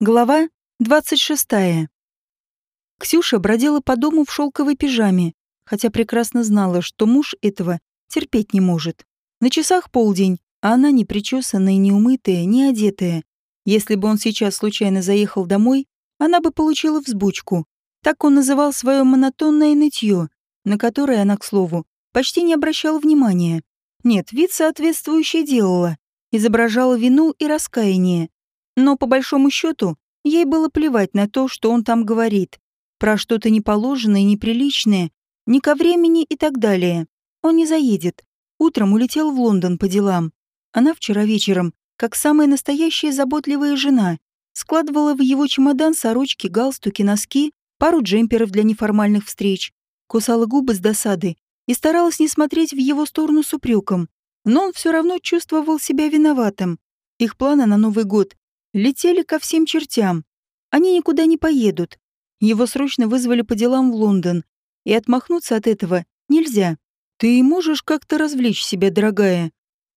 Глава 26. Ксюша бродила по дому в шелковой пижаме, хотя прекрасно знала, что муж этого терпеть не может. На часах полдень, а она не причесанная, не умытая, не одетая. Если бы он сейчас случайно заехал домой, она бы получила взбучку. Так он называл свое монотонное нытье, на которое она, к слову, почти не обращала внимания. Нет, вид соответствующий делала, изображала вину и раскаяние. Но, по большому счету, ей было плевать на то, что он там говорит. Про что-то неположенное, неприличное, не ко времени и так далее. Он не заедет. Утром улетел в Лондон по делам. Она вчера вечером, как самая настоящая заботливая жена, складывала в его чемодан сорочки, галстуки, носки, пару джемперов для неформальных встреч, кусала губы с досады и старалась не смотреть в его сторону с упреком. Но он все равно чувствовал себя виноватым. Их планы на Новый год летели ко всем чертям. Они никуда не поедут. Его срочно вызвали по делам в Лондон, и отмахнуться от этого нельзя. «Ты можешь как-то развлечь себя, дорогая?»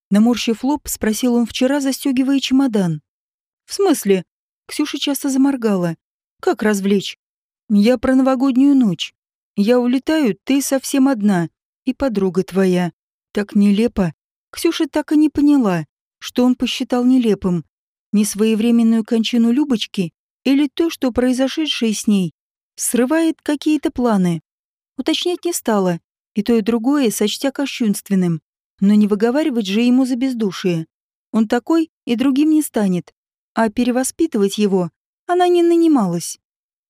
Наморщив лоб, спросил он вчера, застегивая чемодан. «В смысле?» Ксюша часто заморгала. «Как развлечь?» «Я про новогоднюю ночь. Я улетаю, ты совсем одна. И подруга твоя. Так нелепо». Ксюша так и не поняла, что он посчитал нелепым. Несвоевременную кончину Любочки или то, что произошедшее с ней, срывает какие-то планы. Уточнять не стала, и то и другое сочтя кощунственным. Но не выговаривать же ему за бездушие. Он такой и другим не станет. А перевоспитывать его она не нанималась.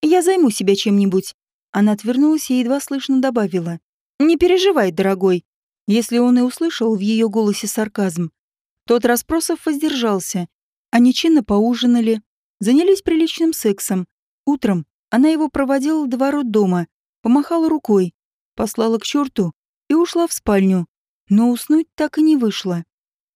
«Я займу себя чем-нибудь». Она отвернулась и едва слышно добавила. «Не переживай, дорогой». Если он и услышал в ее голосе сарказм, тот расспросов воздержался. Они чинно поужинали, занялись приличным сексом. Утром она его проводила до ворот дома, помахала рукой, послала к черту и ушла в спальню, но уснуть так и не вышло.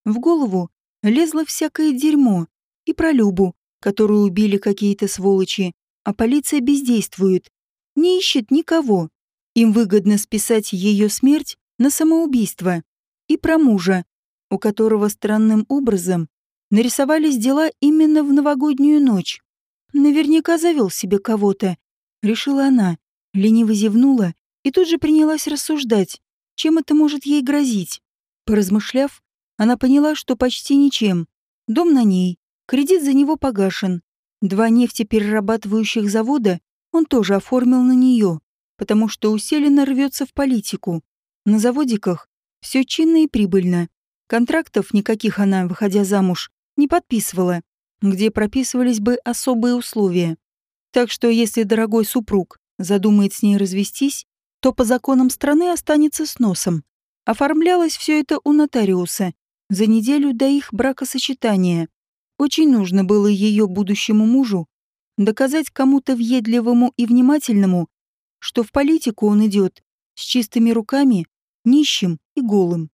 В голову лезло всякое дерьмо и про Любу, которую убили какие-то сволочи, а полиция бездействует, не ищет никого. Им выгодно списать ее смерть на самоубийство. И про мужа, у которого странным образом нарисовались дела именно в новогоднюю ночь. Наверняка завел себе кого-то, решила она, лениво зевнула и тут же принялась рассуждать, чем это может ей грозить. Поразмышляв, она поняла, что почти ничем. Дом на ней, кредит за него погашен. Два нефтеперерабатывающих завода он тоже оформил на нее, потому что усиленно рвется в политику. На заводиках все чинно и прибыльно. Контрактов никаких она, выходя замуж, не подписывала, где прописывались бы особые условия. Так что если дорогой супруг задумает с ней развестись, то по законам страны останется с носом. Оформлялось все это у нотариуса за неделю до их бракосочетания. Очень нужно было ее будущему мужу доказать кому-то въедливому и внимательному, что в политику он идет с чистыми руками, нищим и голым.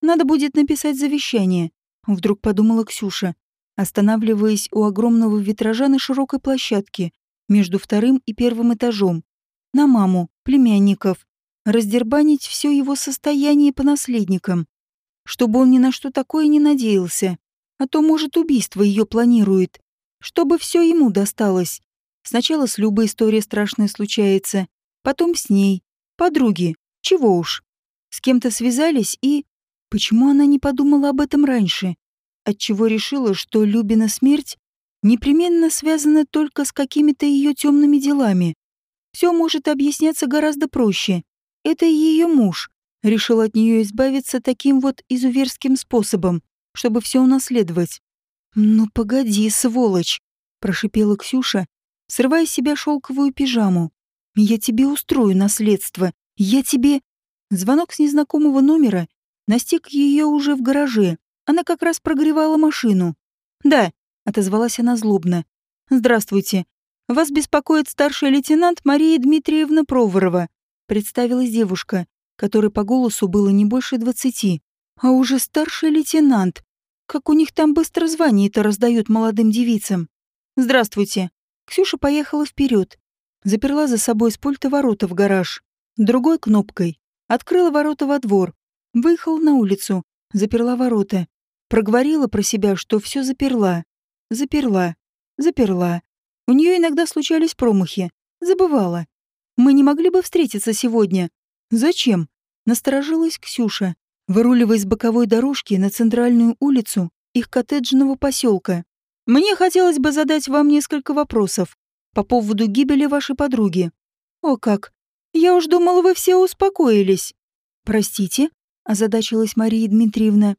Надо будет написать завещание, вдруг подумала Ксюша, останавливаясь у огромного витража на широкой площадке между вторым и первым этажом на маму, племянников, раздербанить все его состояние по наследникам, чтобы он ни на что такое не надеялся, а то, может, убийство ее планирует, чтобы все ему досталось. Сначала с Любой история страшная случается, потом с ней, подруги, чего уж. С кем-то связались и... Почему она не подумала об этом раньше? Отчего решила, что Любина смерть непременно связана только с какими-то ее темными делами? все может объясняться гораздо проще. Это ее муж решил от нее избавиться таким вот изуверским способом, чтобы все унаследовать. «Ну погоди, сволочь!» – прошипела Ксюша, срывая с себя шелковую пижаму. «Я тебе устрою наследство. Я тебе...» Звонок с незнакомого номера настиг ее уже в гараже. Она как раз прогревала машину. «Да», — отозвалась она злобно. «Здравствуйте. «Вас беспокоит старший лейтенант Мария Дмитриевна Проворова», представилась девушка, которой по голосу было не больше двадцати. «А уже старший лейтенант. Как у них там быстро звание-то раздают молодым девицам». «Здравствуйте». Ксюша поехала вперед, заперла за собой с пульта ворота в гараж. Другой кнопкой открыла ворота во двор, выехала на улицу, заперла ворота. Проговорила про себя, что все заперла. Заперла. Заперла. У нее иногда случались промахи. Забывала. Мы не могли бы встретиться сегодня. Зачем? Насторожилась Ксюша, выруливая с боковой дорожки на центральную улицу их коттеджного поселка. Мне хотелось бы задать вам несколько вопросов по поводу гибели вашей подруги. О как! Я уж думала, вы все успокоились. Простите, озадачилась Мария Дмитриевна.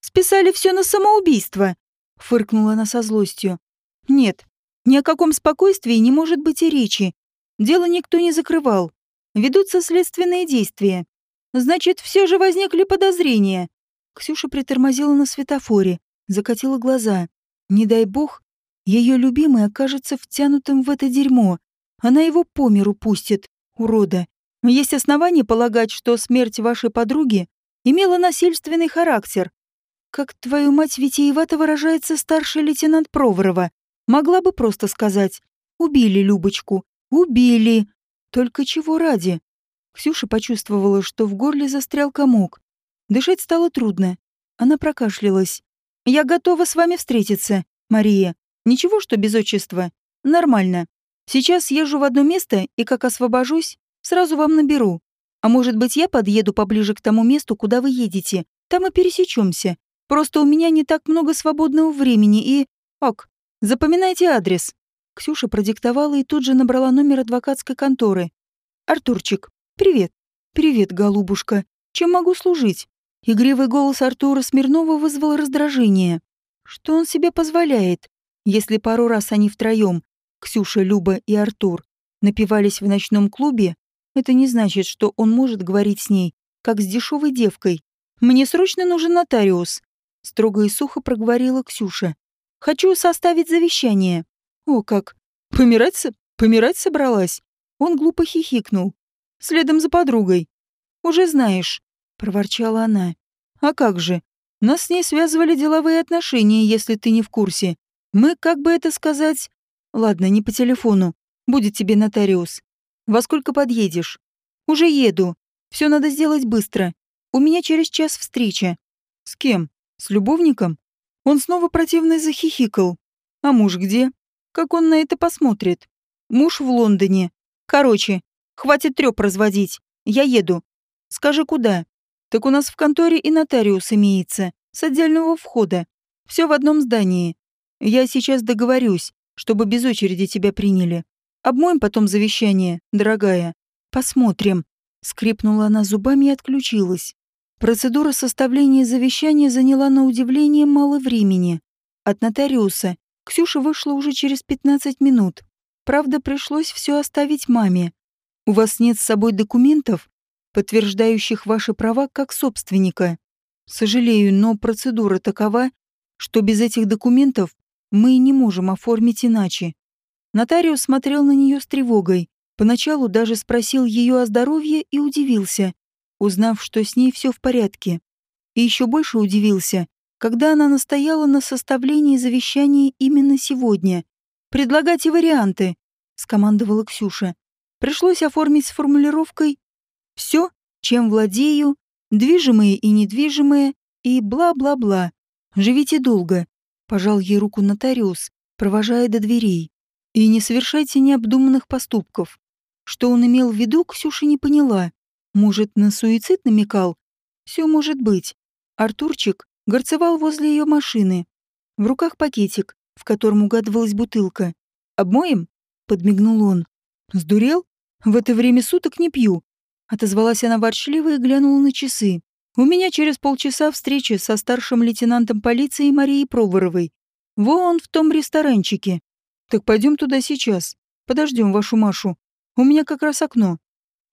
Списали все на самоубийство, фыркнула она со злостью. Нет, ни о каком спокойствии не может быть и речи. Дело никто не закрывал. Ведутся следственные действия. Значит, все же возникли подозрения. Ксюша притормозила на светофоре, закатила глаза. Не дай бог, ее любимый окажется втянутым в это дерьмо. Она его по миру пустит, урода. Есть основания полагать, что смерть вашей подруги имела насильственный характер. Как твою мать витиевато выражается старший лейтенант Проворова. Могла бы просто сказать «Убили Любочку, убили». Только чего ради? Ксюша почувствовала, что в горле застрял комок. Дышать стало трудно. Она прокашлялась. «Я готова с вами встретиться, Мария. Ничего, что без отчества. Нормально. Сейчас езжу в одно место и, как освобожусь, сразу вам наберу. А может быть, я подъеду поближе к тому месту, куда вы едете. Там и пересечемся. Просто у меня не так много свободного времени и... Ок, запоминайте адрес». Ксюша продиктовала и тут же набрала номер адвокатской конторы. «Артурчик, привет». «Привет, голубушка. Чем могу служить?» Игривый голос Артура Смирнова вызвал раздражение. Что он себе позволяет? Если пару раз они втроем, Ксюша, Люба и Артур, напивались в ночном клубе, это не значит, что он может говорить с ней, как с дешевой девкой. «Мне срочно нужен нотариус», — строго и сухо проговорила Ксюша. «Хочу составить завещание». «О как! Помирать, помирать собралась?» Он глупо хихикнул. «Следом за подругой. Уже знаешь, проворчала она. «А как же? Нас с ней связывали деловые отношения, если ты не в курсе. Мы, как бы это сказать... Ладно, не по телефону. Будет тебе нотариус. Во сколько подъедешь? Уже еду. Все надо сделать быстро. У меня через час встреча. С кем? С любовником? Он снова противно захихикал. А муж где? Как он на это посмотрит? Муж в Лондоне. Короче, хватит трёп разводить. Я еду. Скажи, куда? Так у нас в конторе и нотариус имеется, с отдельного входа. Все в одном здании. Я сейчас договорюсь, чтобы без очереди тебя приняли. Обмоем потом завещание, дорогая. Посмотрим. Скрипнула она зубами и отключилась. Процедура составления завещания заняла на удивление мало времени. От нотариуса Ксюша вышла уже через 15 минут. Правда, пришлось все оставить маме. У вас нет с собой документов? подтверждающих ваши права как собственника. Сожалею, но процедура такова, что без этих документов мы не можем оформить иначе. Нотариус смотрел на нее с тревогой. Поначалу даже спросил ее о здоровье и удивился, узнав, что с ней все в порядке. И еще больше удивился, когда она настояла на составлении завещания именно сегодня. «Предлагайте варианты», — скомандовала Ксюша. Пришлось оформить с формулировкой все, чем владею, движимое и недвижимое, и бла-бла-бла. Живите долго, пожал ей руку нотариус, провожая до дверей. И не совершайте необдуманных поступков. Что он имел в виду, Ксюша не поняла. Может, на суицид намекал? Все может быть. Артурчик горцевал возле ее машины. В руках пакетик, в котором угадывалась бутылка. «Обмоем?» — подмигнул он. «Сдурел? В это время суток не пью. Отозвалась она ворчливо и глянула на часы. «У меня через полчаса встреча со старшим лейтенантом полиции Марией Проворовой. Вон в том ресторанчике. Так пойдем туда сейчас. Подождем вашу Машу. У меня как раз окно».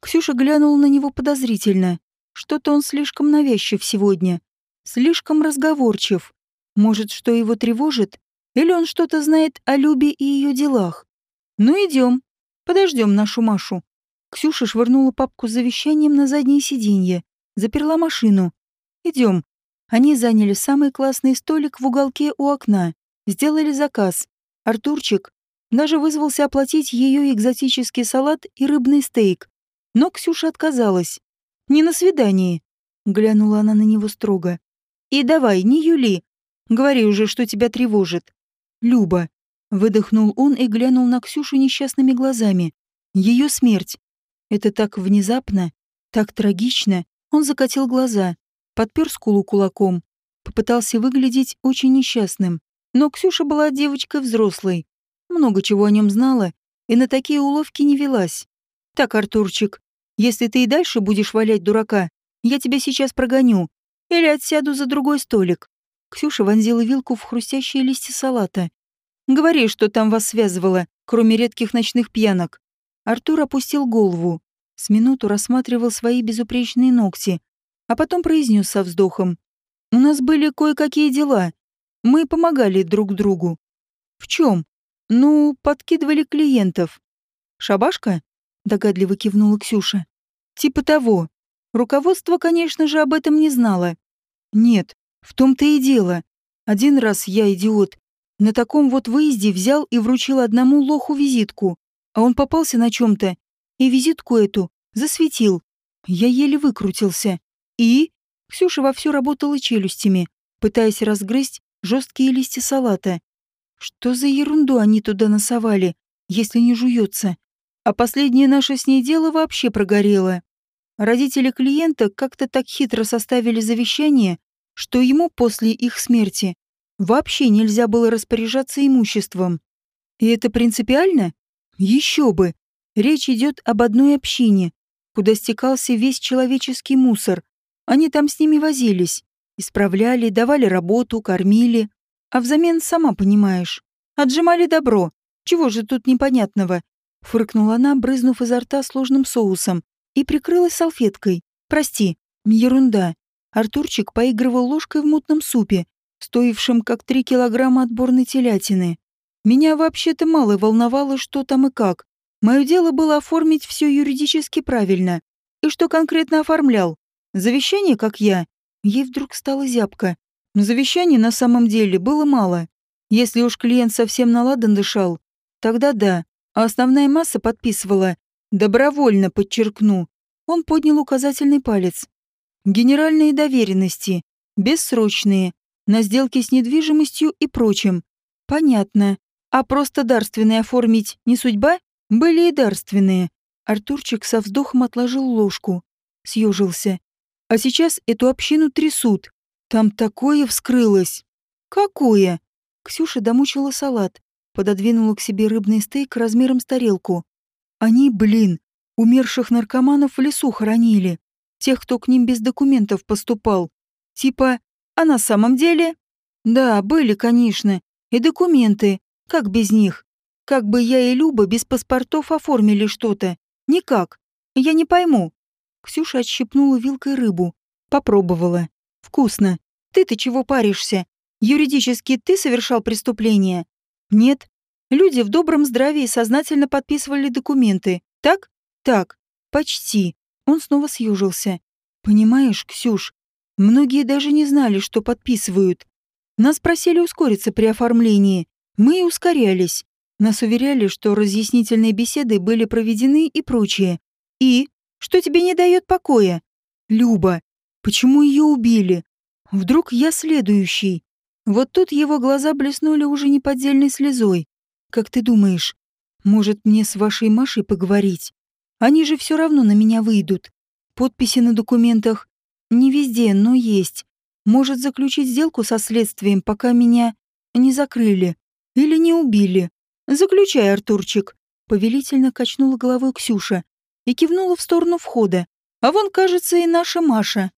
Ксюша глянула на него подозрительно. Что-то он слишком навязчив сегодня. Слишком разговорчив. Может, что его тревожит? Или он что-то знает о Любе и ее делах? Ну идем. Подождем нашу Машу. Ксюша швырнула папку с завещанием на заднее сиденье, заперла машину. Идем. Они заняли самый классный столик в уголке у окна, сделали заказ. Артурчик даже вызвался оплатить ее экзотический салат и рыбный стейк. Но Ксюша отказалась. «Не на свидании», — глянула она на него строго. «И давай, не Юли. Говори уже, что тебя тревожит». «Люба». Выдохнул он и глянул на Ксюшу несчастными глазами. Ее смерть. Это так внезапно, так трагично. Он закатил глаза, подпер скулу кулаком, попытался выглядеть очень несчастным. Но Ксюша была девочкой взрослой, много чего о нем знала и на такие уловки не велась. «Так, Артурчик, если ты и дальше будешь валять дурака, я тебя сейчас прогоню или отсяду за другой столик». Ксюша вонзила вилку в хрустящие листья салата. «Говори, что там вас связывало, кроме редких ночных пьянок». Артур опустил голову, с минуту рассматривал свои безупречные ногти, а потом произнес со вздохом. «У нас были кое-какие дела. Мы помогали друг другу». «В чем?» «Ну, подкидывали клиентов». «Шабашка?» — догадливо кивнула Ксюша. «Типа того. Руководство, конечно же, об этом не знало. Нет, в том-то и дело. Один раз я, идиот, на таком вот выезде взял и вручил одному лоху визитку, а он попался на чем-то, и визитку эту засветил. Я еле выкрутился. И... Ксюша вовсю работала челюстями, пытаясь разгрызть жесткие листья салата. Что за ерунду они туда насовали, если не жуется? А последнее наше с ней дело вообще прогорело. Родители клиента как-то так хитро составили завещание, что ему после их смерти вообще нельзя было распоряжаться имуществом. И это принципиально? Еще бы! Речь идет об одной общине, куда стекался весь человеческий мусор. Они там с ними возились, исправляли, давали работу, кормили. А взамен, сама понимаешь, отжимали добро. Чего же тут непонятного? Фыркнула она, брызнув изо рта сложным соусом, и прикрылась салфеткой. Прости, ерунда. Артурчик поигрывал ложкой в мутном супе, стоившем как три килограмма отборной телятины. Меня вообще-то мало волновало, что там и как. Мое дело было оформить все юридически правильно. И что конкретно оформлял? Завещание, как я? Ей вдруг стало зябко. Завещаний на самом деле было мало. Если уж клиент совсем наладан дышал, тогда да, а основная масса подписывала. Добровольно, подчеркну. Он поднял указательный палец. Генеральные доверенности, бессрочные, на сделки с недвижимостью и прочим. Понятно. А просто дарственные оформить не судьба? Были и дарственные. Артурчик со вздохом отложил ложку. Съежился. А сейчас эту общину трясут. Там такое вскрылось. Какое? Ксюша домучила салат, пододвинула к себе рыбный стейк размером с тарелку. Они, блин, умерших наркоманов в лесу хоронили. Тех, кто к ним без документов поступал. Типа, а на самом деле? Да, были, конечно. И документы. Как без них? Как бы я и Люба без паспортов оформили что-то? Никак. Я не пойму. Ксюша отщипнула вилкой рыбу. Попробовала. Вкусно. Ты-то чего паришься? Юридически ты совершал преступление? Нет. Люди в добром здравии сознательно подписывали документы. Так? Так. Почти. Он снова съежился. Понимаешь, Ксюш, многие даже не знали, что подписывают. Нас просили ускориться при оформлении. Мы и ускорялись. Нас уверяли, что разъяснительные беседы были проведены и прочее. И? Что тебе не дает покоя? Люба. Почему ее убили? Вдруг я следующий? Вот тут его глаза блеснули уже неподдельной слезой. Как ты думаешь, может мне с вашей Машей поговорить? Они же все равно на меня выйдут. Подписи на документах не везде, но есть. Может заключить сделку со следствием, пока меня не закрыли или не убили. Заключай, Артурчик. Повелительно качнула головой Ксюша и кивнула в сторону входа. А вон, кажется, и наша Маша.